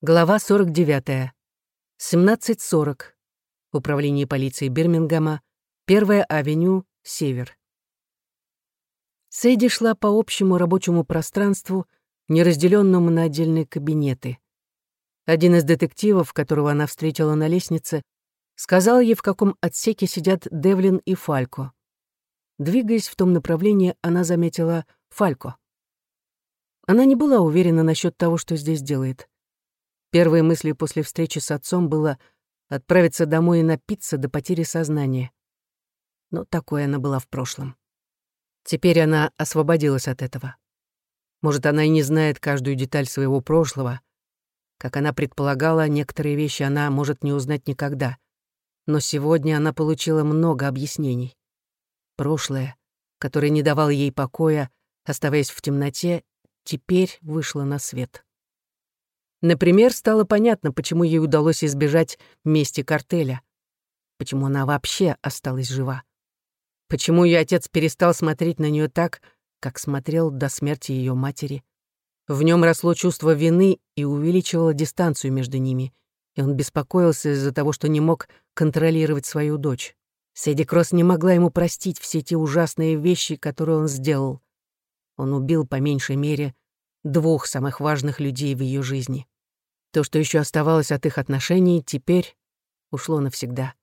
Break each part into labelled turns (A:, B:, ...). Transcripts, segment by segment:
A: Глава 49. 17.40. Управление полиции Бирмингема. Первая авеню, Север. Сэйди шла по общему рабочему пространству, неразделенному на отдельные кабинеты. Один из детективов, которого она встретила на лестнице, сказал ей, в каком отсеке сидят Девлин и Фалько. Двигаясь в том направлении, она заметила Фалько. Она не была уверена насчет того, что здесь делает. Первой мыслью после встречи с отцом было отправиться домой и напиться до потери сознания. Но такое она была в прошлом. Теперь она освободилась от этого. Может, она и не знает каждую деталь своего прошлого. Как она предполагала, некоторые вещи она может не узнать никогда. Но сегодня она получила много объяснений. Прошлое, которое не давало ей покоя, оставаясь в темноте, теперь вышло на свет. Например, стало понятно, почему ей удалось избежать мести картеля. Почему она вообще осталась жива. Почему ее отец перестал смотреть на нее так, как смотрел до смерти ее матери. В нем росло чувство вины и увеличивало дистанцию между ними, и он беспокоился из-за того, что не мог контролировать свою дочь. Сэдди Кросс не могла ему простить все те ужасные вещи, которые он сделал. Он убил, по меньшей мере, двух самых важных людей в ее жизни. То, что еще оставалось от их отношений, теперь ушло навсегда.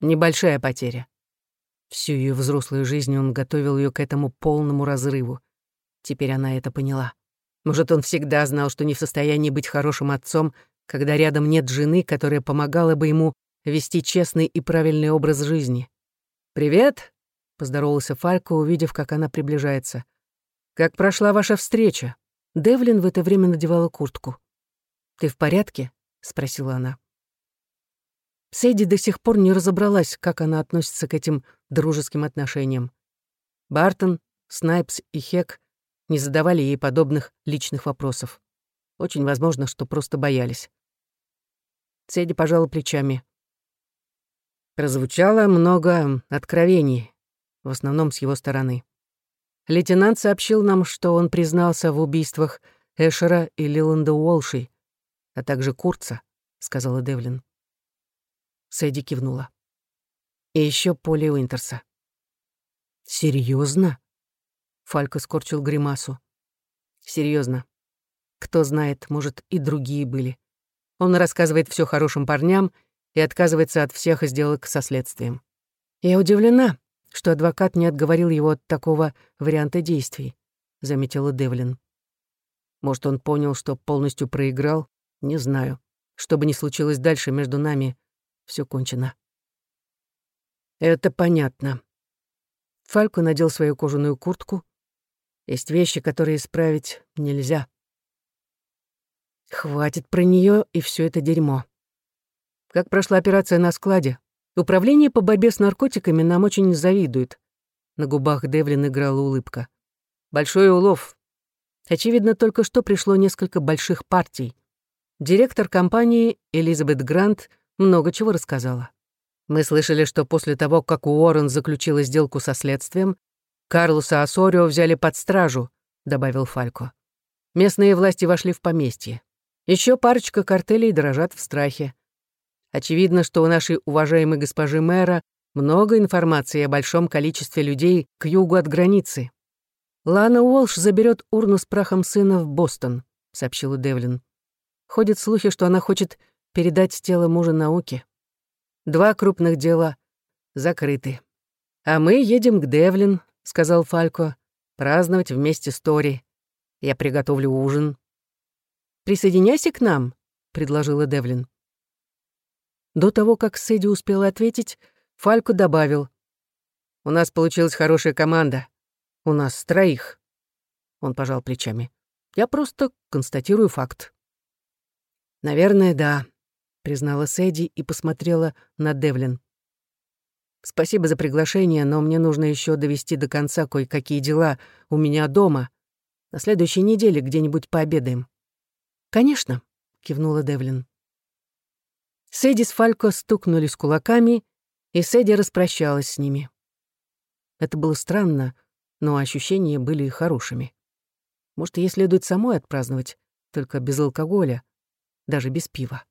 A: Небольшая потеря. Всю ее взрослую жизнь он готовил ее к этому полному разрыву. Теперь она это поняла. Может, он всегда знал, что не в состоянии быть хорошим отцом, когда рядом нет жены, которая помогала бы ему вести честный и правильный образ жизни. «Привет!» — поздоровался Фалько, увидев, как она приближается. «Как прошла ваша встреча?» Девлин в это время надевала куртку. «Ты в порядке?» — спросила она. Сэйди до сих пор не разобралась, как она относится к этим дружеским отношениям. Бартон, Снайпс и Хек не задавали ей подобных личных вопросов. Очень возможно, что просто боялись. Сэйди пожала плечами. Прозвучало много откровений, в основном с его стороны. Лейтенант сообщил нам, что он признался в убийствах Эшера и Лиланда Уолши, а также Курца», — сказала Девлин. Сэдди кивнула. «И еще Поли Уинтерса». Серьезно? Фалько скорчил гримасу. Серьезно. Кто знает, может, и другие были. Он рассказывает все хорошим парням и отказывается от всех сделок со следствием. Я удивлена, что адвокат не отговорил его от такого варианта действий, заметила Девлин. Может, он понял, что полностью проиграл, не знаю. Что бы ни случилось дальше между нами, все кончено. Это понятно. Фалько надел свою кожаную куртку. Есть вещи, которые исправить нельзя. Хватит про нее и все это дерьмо. Как прошла операция на складе? Управление по борьбе с наркотиками нам очень завидует. На губах Девлин играла улыбка. Большой улов. Очевидно, только что пришло несколько больших партий. Директор компании Элизабет Грант много чего рассказала. Мы слышали, что после того, как Уоррен заключила сделку со следствием, Карлоса Осорио взяли под стражу, добавил Фалько. Местные власти вошли в поместье. Еще парочка картелей дрожат в страхе. Очевидно, что у нашей уважаемой госпожи мэра много информации о большом количестве людей к югу от границы. Лана Уолш заберет урну с прахом сына в Бостон, сообщила Девлин. Ходят слухи, что она хочет передать тело мужа науке. Два крупных дела закрыты. «А мы едем к Девлин», — сказал Фалько, — «праздновать вместе с Тори. Я приготовлю ужин». «Присоединяйся к нам», — предложила Девлин. До того, как Сэдди успела ответить, Фалько добавил. «У нас получилась хорошая команда. У нас троих». Он пожал плечами. «Я просто констатирую факт». «Наверное, да», — признала Сэдди и посмотрела на Девлин. «Спасибо за приглашение, но мне нужно еще довести до конца кое-какие дела у меня дома. На следующей неделе где-нибудь пообедаем». «Конечно», — кивнула Девлин. Сэдди с Фалько стукнулись кулаками, и Сэдди распрощалась с ними. Это было странно, но ощущения были хорошими. Может, ей следует самой отпраздновать только без алкоголя, даже без пива.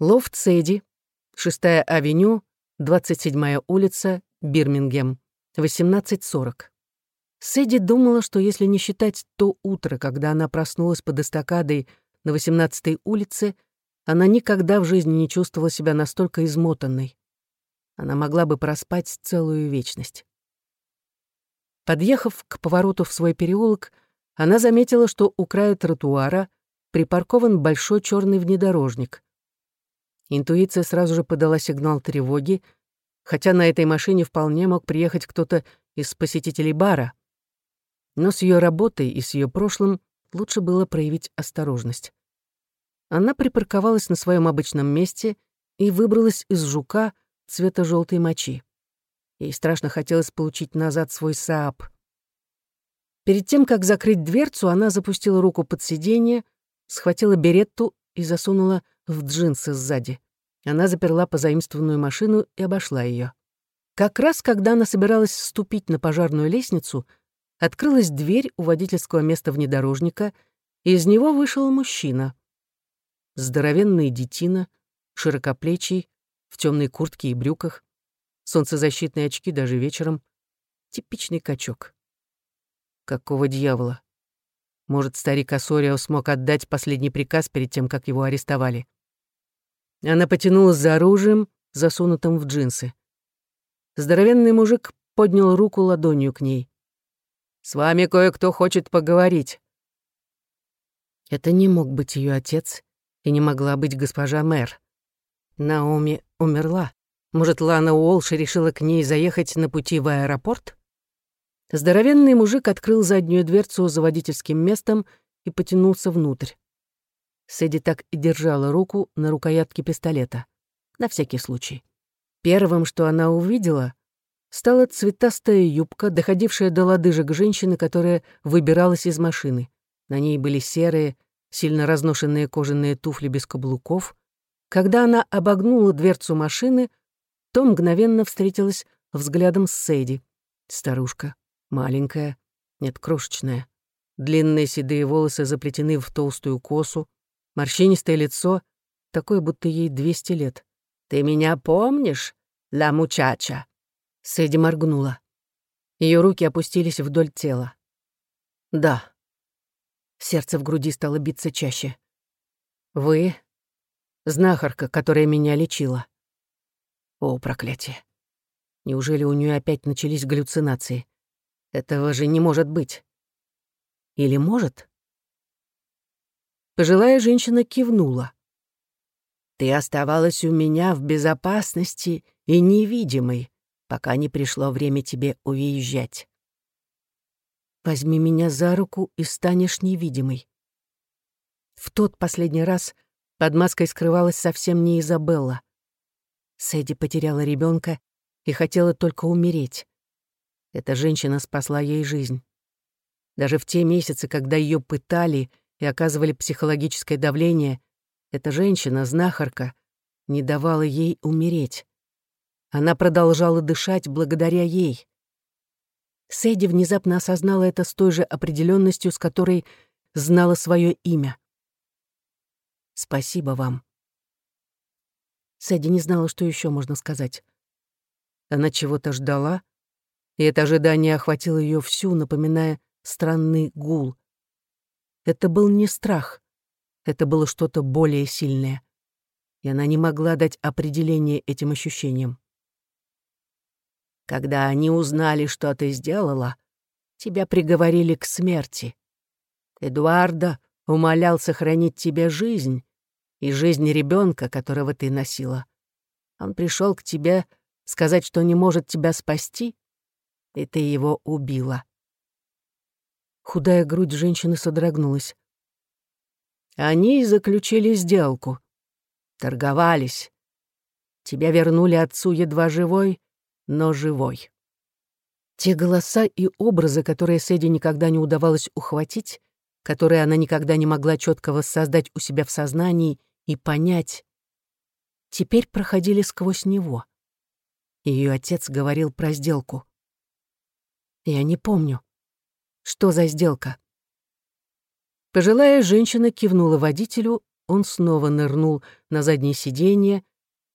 A: Лофт Сэдди, 6-я авеню, 27-я улица, Бирмингем, 18.40. Сэдди думала, что если не считать то утро, когда она проснулась под эстакадой на 18-й улице, она никогда в жизни не чувствовала себя настолько измотанной. Она могла бы проспать целую вечность. Подъехав к повороту в свой переулок, она заметила, что у края тротуара припаркован большой черный внедорожник. Интуиция сразу же подала сигнал тревоги, хотя на этой машине вполне мог приехать кто-то из посетителей бара. Но с ее работой и с ее прошлым лучше было проявить осторожность. Она припарковалась на своем обычном месте и выбралась из жука цвета желтой мочи. Ей страшно хотелось получить назад свой Сааб. Перед тем, как закрыть дверцу, она запустила руку под сиденье, схватила беретту и засунула в джинсы сзади. Она заперла позаимствованную машину и обошла ее. Как раз, когда она собиралась ступить на пожарную лестницу, открылась дверь у водительского места внедорожника, и из него вышел мужчина. Здоровенный детина, широкоплечий, в темной куртке и брюках солнцезащитные очки даже вечером. Типичный качок. Какого дьявола? Может, старик Асорио смог отдать последний приказ перед тем, как его арестовали? Она потянулась за оружием, засунутым в джинсы. Здоровенный мужик поднял руку ладонью к ней. «С вами кое-кто хочет поговорить». Это не мог быть ее отец и не могла быть госпожа мэр. Наоми умерла. Может, Лана Уолш решила к ней заехать на пути в аэропорт? Здоровенный мужик открыл заднюю дверцу за водительским местом и потянулся внутрь. Сэдди так и держала руку на рукоятке пистолета. На всякий случай. Первым, что она увидела, стала цветастая юбка, доходившая до лодыжек женщины, которая выбиралась из машины. На ней были серые, сильно разношенные кожаные туфли без каблуков. Когда она обогнула дверцу машины, то мгновенно встретилась взглядом с Сэйди. Старушка, маленькая, нет, крошечная. Длинные седые волосы заплетены в толстую косу, морщинистое лицо, такое, будто ей двести лет. «Ты меня помнишь, ла мучача?» Сэдди моргнула. Ее руки опустились вдоль тела. «Да». Сердце в груди стало биться чаще. «Вы — знахарка, которая меня лечила». О, проклятие. Неужели у нее опять начались галлюцинации? Этого же не может быть. Или может? Пожилая женщина кивнула. «Ты оставалась у меня в безопасности и невидимой, пока не пришло время тебе уезжать. Возьми меня за руку и станешь невидимой». В тот последний раз под маской скрывалась совсем не Изабелла. Сэдди потеряла ребенка и хотела только умереть. Эта женщина спасла ей жизнь. Даже в те месяцы, когда ее пытали и оказывали психологическое давление, эта женщина, знахарка, не давала ей умереть. Она продолжала дышать благодаря ей. Сэдди внезапно осознала это с той же определенностью, с которой знала свое имя. «Спасибо вам», Сэдди не знала, что еще можно сказать. Она чего-то ждала, и это ожидание охватило ее всю, напоминая странный гул. Это был не страх, это было что-то более сильное, и она не могла дать определение этим ощущениям. Когда они узнали, что ты сделала, тебя приговорили к смерти. Эдуарда умолял сохранить тебе жизнь, и жизнь ребенка, которого ты носила. Он пришел к тебе сказать, что не может тебя спасти, и ты его убила. Худая грудь женщины содрогнулась. Они заключили сделку. Торговались. Тебя вернули отцу едва живой, но живой. Те голоса и образы, которые Сэдди никогда не удавалось ухватить, которые она никогда не могла четко воссоздать у себя в сознании и понять, теперь проходили сквозь него. Ее отец говорил про сделку. Я не помню. Что за сделка? Пожилая женщина кивнула водителю, он снова нырнул на заднее сиденье,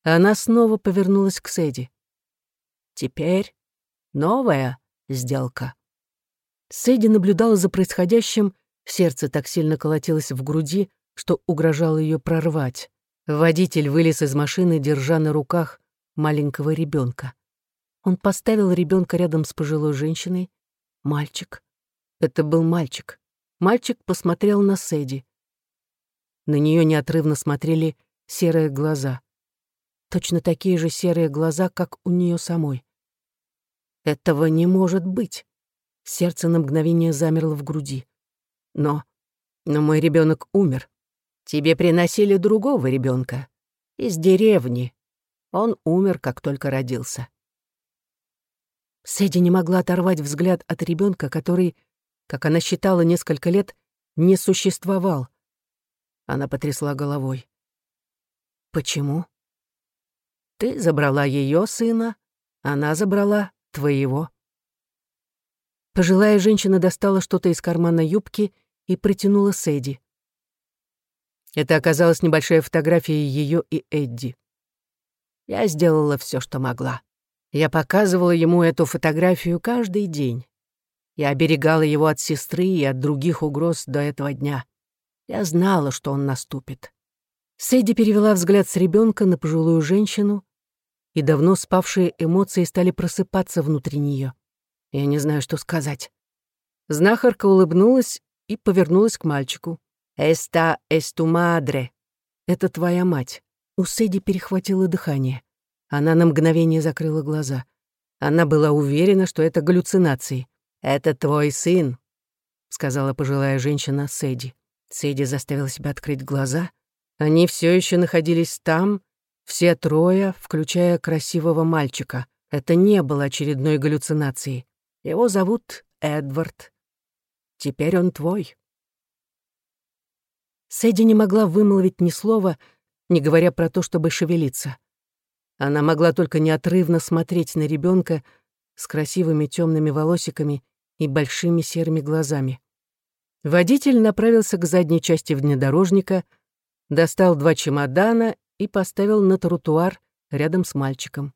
A: а она снова повернулась к Сэдди. «Теперь новая сделка». Сэдди наблюдала за происходящим, сердце так сильно колотилось в груди, что угрожало ее прорвать. Водитель вылез из машины, держа на руках маленького ребенка. Он поставил ребенка рядом с пожилой женщиной. Мальчик. Это был мальчик. Мальчик посмотрел на Сэдди. На нее неотрывно смотрели серые глаза. Точно такие же серые глаза, как у нее самой. Этого не может быть. Сердце на мгновение замерло в груди. Но... Но мой ребенок умер. Тебе приносили другого ребенка из деревни. Он умер, как только родился. Сэдди не могла оторвать взгляд от ребенка, который, как она считала несколько лет, не существовал. Она потрясла головой. «Почему?» «Ты забрала ее сына, она забрала твоего». Пожилая женщина достала что-то из кармана юбки и протянула Сэдди. Это оказалась небольшая фотография ее и Эдди. Я сделала все, что могла. Я показывала ему эту фотографию каждый день. Я оберегала его от сестры и от других угроз до этого дня. Я знала, что он наступит. Сэдди перевела взгляд с ребенка на пожилую женщину, и давно спавшие эмоции стали просыпаться внутри нее. Я не знаю, что сказать. Знахарка улыбнулась и повернулась к мальчику. «Эста эсту мадре». «Это твоя мать». У Сэдди перехватило дыхание. Она на мгновение закрыла глаза. Она была уверена, что это галлюцинации. «Это твой сын», — сказала пожилая женщина Сэдди. Сэдди заставила себя открыть глаза. Они все еще находились там, все трое, включая красивого мальчика. Это не было очередной галлюцинацией. Его зовут Эдвард. Теперь он твой. Сэдди не могла вымолвить ни слова, не говоря про то, чтобы шевелиться. Она могла только неотрывно смотреть на ребенка с красивыми темными волосиками и большими серыми глазами. Водитель направился к задней части внедорожника, достал два чемодана и поставил на тротуар рядом с мальчиком.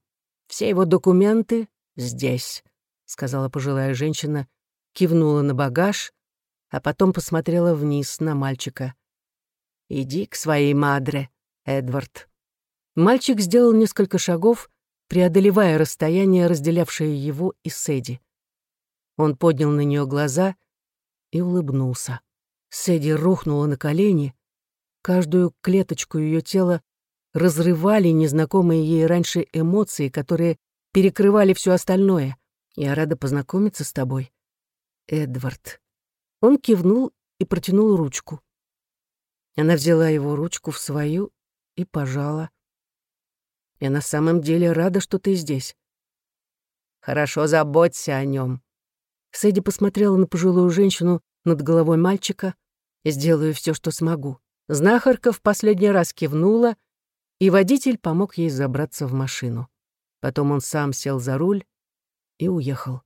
A: «Все его документы здесь», — сказала пожилая женщина, кивнула на багаж, а потом посмотрела вниз на мальчика. «Иди к своей мадре, Эдвард». Мальчик сделал несколько шагов, преодолевая расстояние, разделявшее его и Сэдди. Он поднял на нее глаза и улыбнулся. Сэдди рухнула на колени. Каждую клеточку ее тела разрывали незнакомые ей раньше эмоции, которые перекрывали все остальное. «Я рада познакомиться с тобой, Эдвард». Он кивнул и протянул ручку. Она взяла его ручку в свою и пожала. Я на самом деле рада, что ты здесь. Хорошо заботься о нем. Сэдди посмотрела на пожилую женщину над головой мальчика. Сделаю все, что смогу. Знахарка в последний раз кивнула, и водитель помог ей забраться в машину. Потом он сам сел за руль и уехал.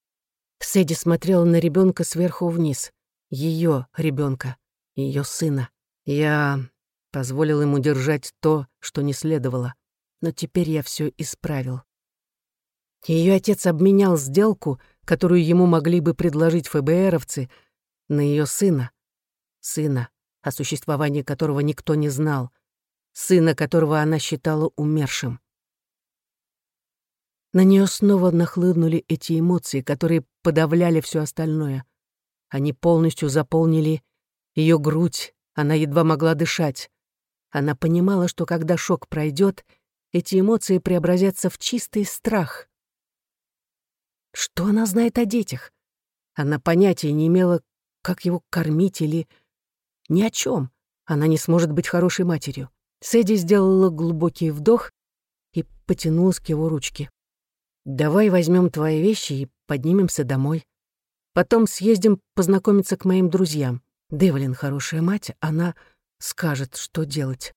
A: Сэдди смотрела на ребенка сверху вниз. Ее ребенка, ее сына. Я позволил ему держать то, что не следовало но теперь я все исправил. Ее отец обменял сделку, которую ему могли бы предложить ФБРовцы, на ее сына. Сына, о существовании которого никто не знал. Сына, которого она считала умершим. На нее снова нахлынули эти эмоции, которые подавляли все остальное. Они полностью заполнили ее грудь, она едва могла дышать. Она понимала, что когда шок пройдет, эти эмоции преобразятся в чистый страх. Что она знает о детях? Она понятия не имела, как его кормить или... Ни о чем. Она не сможет быть хорошей матерью. Сэдди сделала глубокий вдох и потянулась к его ручке. «Давай возьмем твои вещи и поднимемся домой. Потом съездим познакомиться к моим друзьям. Девлин хорошая мать, она скажет, что делать».